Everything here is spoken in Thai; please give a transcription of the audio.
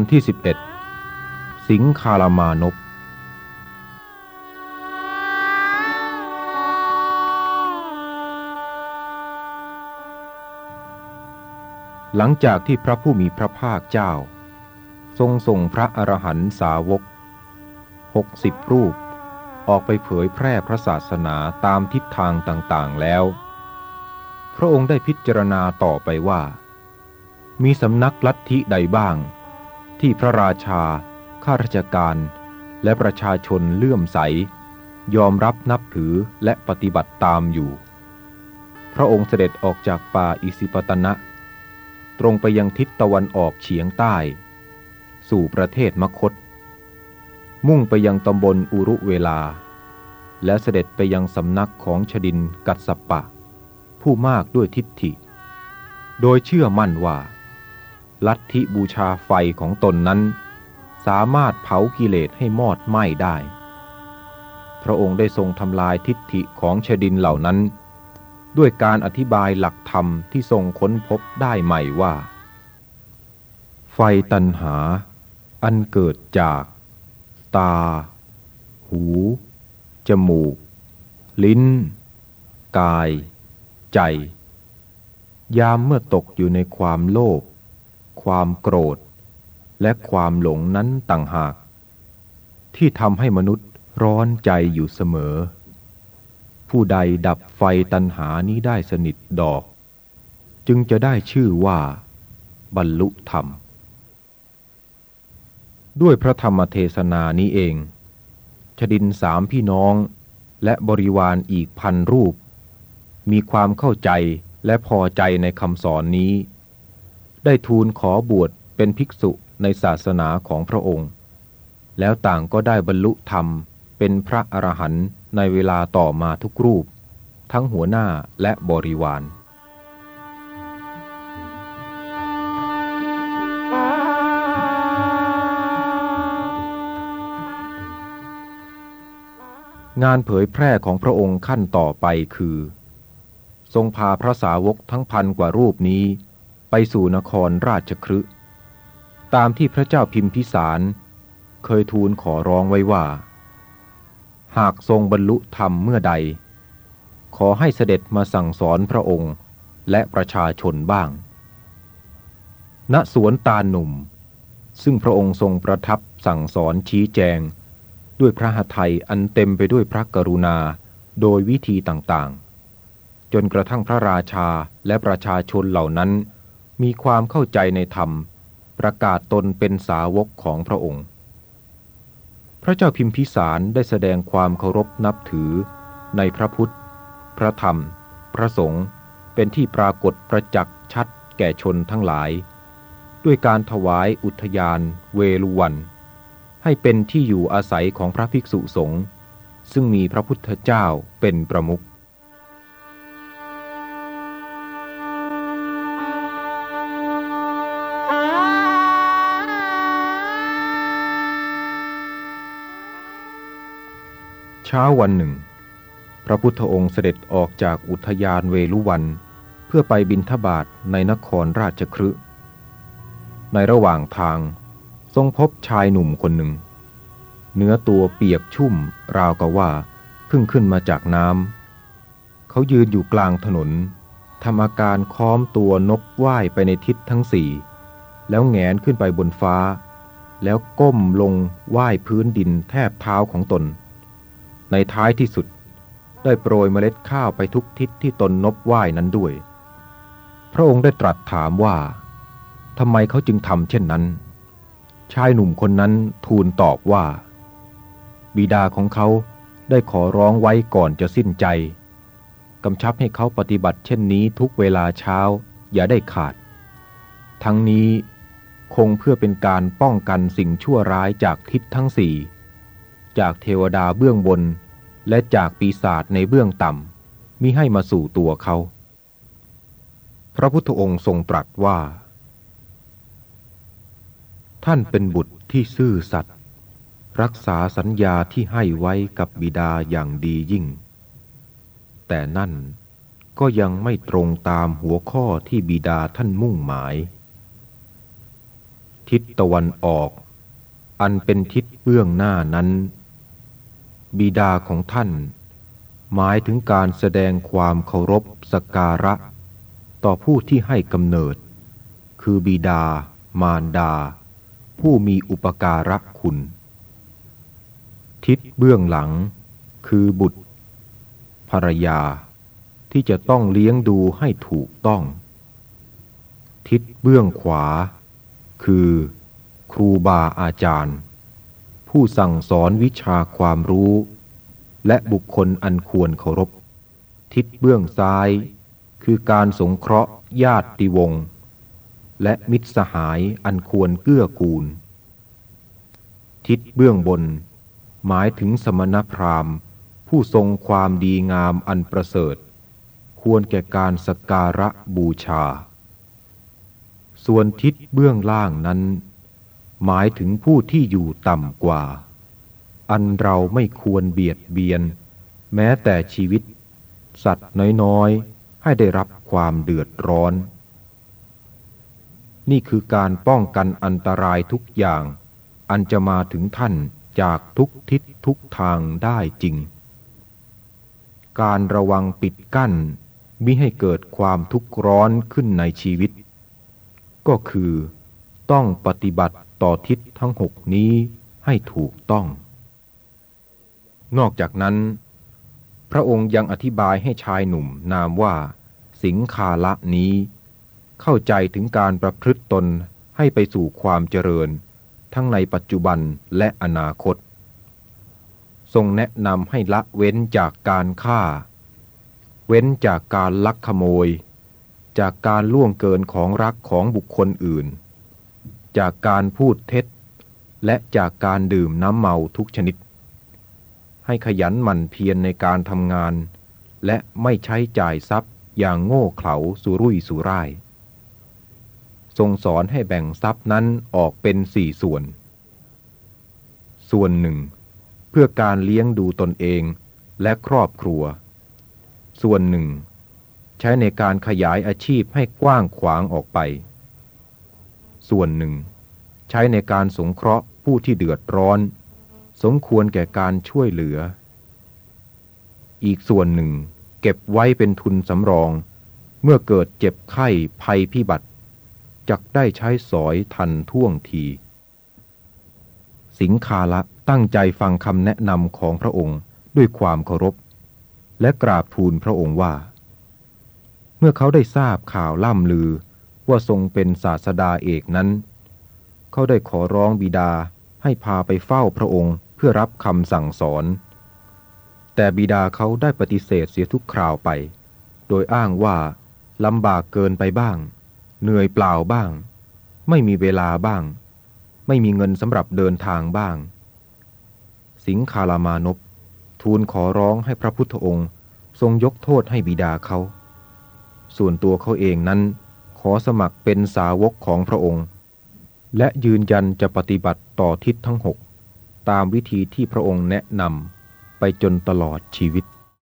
อนที่ 11 สิงคารามานพหลังจากที่พระผู้มีพระภาคเจ้า ทรงส่งพระอรหันตสาวกหกสิบรูป ออกไปเผยแพร่พระศาสนาตามทิศทางต่างๆแล้ว พระองค์ได้พิจารณาต่อไปว่า มีสำนักลัทธิใดบ้าง ที่พระราชา ข้าราชการ และประชาชนเลื่อมใส ยอมรับนับถือและปฏิบัติตามอยู่ พระองค์เสด็จออกจากป่าอิสิปตนะ ตรงไปยังทิศตะวันออกเฉียงใต้ สู่ประเทศมคต มุ่งไปยังตำบลอุรุเวลา และเสด็จไปยังสำนักของชดินกัสสปะ ผู้มากด้วยทิฏฐิ โดยเชื่อมั่นว่า ลัทธิบูชาไฟของตนนั้น สามารถเผากิเลสให้มอดไหม้ได้ พระองค์ได้ทรงทำลายทิฏฐิของชดินเหล่านั้น ด้วยการอธิบายหลักธรรมที่ทรงค้นพบได้ใหม่ว่า ไฟตันหา อันเกิดจาก ตา หู จมูก ลิ้น กาย ใจ ยามเมื่อตกอยู่ในความโลภ ความโกรธ และความหลงนั้นต่างหาก ที่ทำให้มนุษย์ร้อนใจอยู่เสมอ ผู้ใดดับไฟตันหานี้ได้สนิทดอก จึงจะได้ชื่อว่า บรรลุธรรม ด้วยพระธรรมเทศนานี้เองชดินสามพี่น้องและบริวารอีกพันรูป มีความเข้าใจและพอใจในคำสอนนี้ ได้ทูลขอบวชเป็นภิกษุในศาสนาของพระองค์ แล้วต่างก็ได้บรรลุธรรมเป็นพระอรหันต์ในเวลาต่อมาทุกรูป ทั้งหัวหน้าและบริวารงานเผยแพร่ของพระองค์ขั้นต่อไปคือ ทรงพาพระสาวกทั้งพันกว่ารูปนี้ ไปสู่นครราชครึตามที่พระเจ้าพิมพิสาร เคยทูลขอร้องไว้ว่า หากทรงบรรลุธรรมเมื่อใด ขอให้เสด็จมาสั่งสอนพระองค์และประชาชนบ้าง ณ สวนตาหนุ่ม ซึ่งพระองค์ทรงประทับสั่งสอนชี้แจง ด้วยพระหทัยอันเต็มไปด้วยพระกรุณาโดยวิธีต่างๆ จนกระทั่งพระราชาและประชาชนเหล่านั้น มีความเข้าใจในธรรม ประกาศตนเป็นสาวกของพระองค์ พระเจ้าพิมพิสารได้แสดงความเคารพนับถือในพระพุทธ พระธรรม พระสงฆ์เป็นที่ปรากฏประจักษ์ชัดแก่ชนทั้งหลาย ด้วยการถวายอุทยานเวลุวัน ให้เป็นที่อยู่อาศัยของพระภิกษุสงฆ์ซึ่งมีพระพุทธเจ้าเป็นประมุข เช้าวันหนึ่ง พระพุทธองค์เสด็จออกจากอุทยานเวลุวัน เพื่อไปบินทบาทในนครราชครึในระหว่างทางทรงพบชายหนุ่มคนหนึ่ง เนื้อตัวเปียกชุ่มราวกับว่าเพิ่งขึ้นมาจากน้ำเขายืนอยู่กลางถนนทำอาการค้อมตัวนกว่ายไปในทิศทั้งสี่ แล้วแงนขึ้นไปบนฟ้า แล้วก้มลงว่ายพื้นดินแทบเท้าของตน ในท้ายที่สุด ได้โปรยเมล็ดข้าวไปทุกทิศที่ตนนบว่ายนั้นด้วย พระองค์ได้ตรัสถามว่าทำไมเขาจึงทำเช่นนั้น ชายหนุ่มคนนั้นทูลตอบว่า บิดาของเขาได้ขอร้องไว้ก่อนจะสิ้นใจกำชับให้เขาปฏิบัติเช่นนี้ทุกเวลาเช้าอย่าได้ขาด ทั้งนี้คงเพื่อเป็นการป้องกันสิ่งชั่วร้ายจากทิศทั้งสี่ จากเทวดาเบื้องบน และจากปีศาจในเบื้องต่ำมิให้มาสู่ตัวเขา พระพุทธองค์ทรงตรัสว่า ท่านเป็นบุตรที่ซื่อสัตย์รักษาสัญญาที่ให้ไว้กับบิดาอย่างดียิ่ง แต่นั่นก็ยังไม่ตรงตามหัวข้อที่บิดาท่านมุ่งหมาย ทิศตะวันออก อันเป็นทิศเบื้องหน้านั้น บิดาของท่าน หมายถึงการแสดงความเคารพสการะ ต่อผู้ที่ให้กำเนิด คือบิดา มารดา ผู้มีอุปการะคุณ ทิศเบื้องหลัง คือบุตร ภรรยา ที่จะต้องเลี้ยงดูให้ถูกต้อง ทิศเบื้องขวา คือ ครูบาอาจารย์ ผู้สั่งสอนวิชาความรู้ และบุคคลอันควรเคารพ ทิศเบื้องซ้าย คือการสงเคราะห์ญาติวงศ์และมิตรสหายอันควรเกื้อกูล ทิศเบื้องบน หมายถึงสมณพราหมณ์ ผู้ทรงความดีงามอันประเสริฐ ควรแก่การสกการะบูชา ส่วนทิศเบื้องล่างนั้น หมายถึงผู้ที่อยู่ต่ำกว่า อันเราไม่ควรเบียดเบียน แม้แต่ชีวิต สัตว์น้อยๆ ให้ได้รับความเดือดร้อน นี่คือการป้องกันอันตรายทุกอย่าง อันจะมาถึงท่านจากทุกทิศทุกทางได้จริง การระวังปิดกั้นมิให้เกิดความทุกข์ร้อนขึ้นในชีวิต ก็คือต้องปฏิบัติ ต่อทิศทั้งหกนี้ให้ถูกต้อง นอกจากนั้น พระองค์ยังอธิบายให้ชายหนุ่มนามว่า สิงคาละนี้ เข้าใจถึงการประพฤติตนให้ไปสู่ความเจริญ ทั้งในปัจจุบันและอนาคต ทรงแนะนำให้ละเว้นจากการฆ่า เว้นจากการลักขโมย จากการล่วงเกินของรักของบุคคลอื่น จากการพูดเท็จ และจากการดื่มน้ำเมาทุกชนิด ให้ขยันหมั่นเพียรในการทำงาน และไม่ใช้จ่ายทรัพย์อย่างโง่เขลาสุรุ่ยสุร่าย ทรงสอนให้แบ่งทรัพย์นั้นออกเป็นสี่ส่วน ส่วนหนึ่ง เพื่อการเลี้ยงดูตนเองและครอบครัว ส่วนหนึ่ง ใช้ในการขยายอาชีพให้กว้างขวางออกไป ส่วนหนึ่ง ใช้ในการสงเคราะห์ผู้ที่เดือดร้อน สมควรแก่การช่วยเหลือ อีกส่วนหนึ่ง เก็บไว้เป็นทุนสำรอง เมื่อเกิดเจ็บไข้ภัยพิบัติจักได้ใช้สอยทันท่วงที สิงคาละตั้งใจฟังคำแนะนำของพระองค์ด้วยความเคารพ และกราบทูลพระองค์ว่า เมื่อเขาได้ทราบข่าวล่ำลือ ว่าทรงเป็นศาสดาเอกนั้น เขาได้ขอร้องบิดาให้พาไปเฝ้าพระองค์เพื่อรับคำสั่งสอน แต่บิดาเขาได้ปฏิเสธเสียทุกคราวไป โดยอ้างว่าลำบากเกินไปบ้าง เหนื่อยเปล่าบ้าง ไม่มีเวลาบ้าง ไม่มีเงินสำหรับเดินทางบ้าง สิงคารามานพทูลขอร้องให้พระพุทธองค์ทรงยกโทษให้บิดาเขา ส่วนตัวเขาเองนั้น ขอสมัครเป็นสาวกของพระองค์ และยืนยันจะปฏิบัติต่อทิศทั้งหกตามวิธีที่พระองค์แนะนำไปจนตลอดชีวิต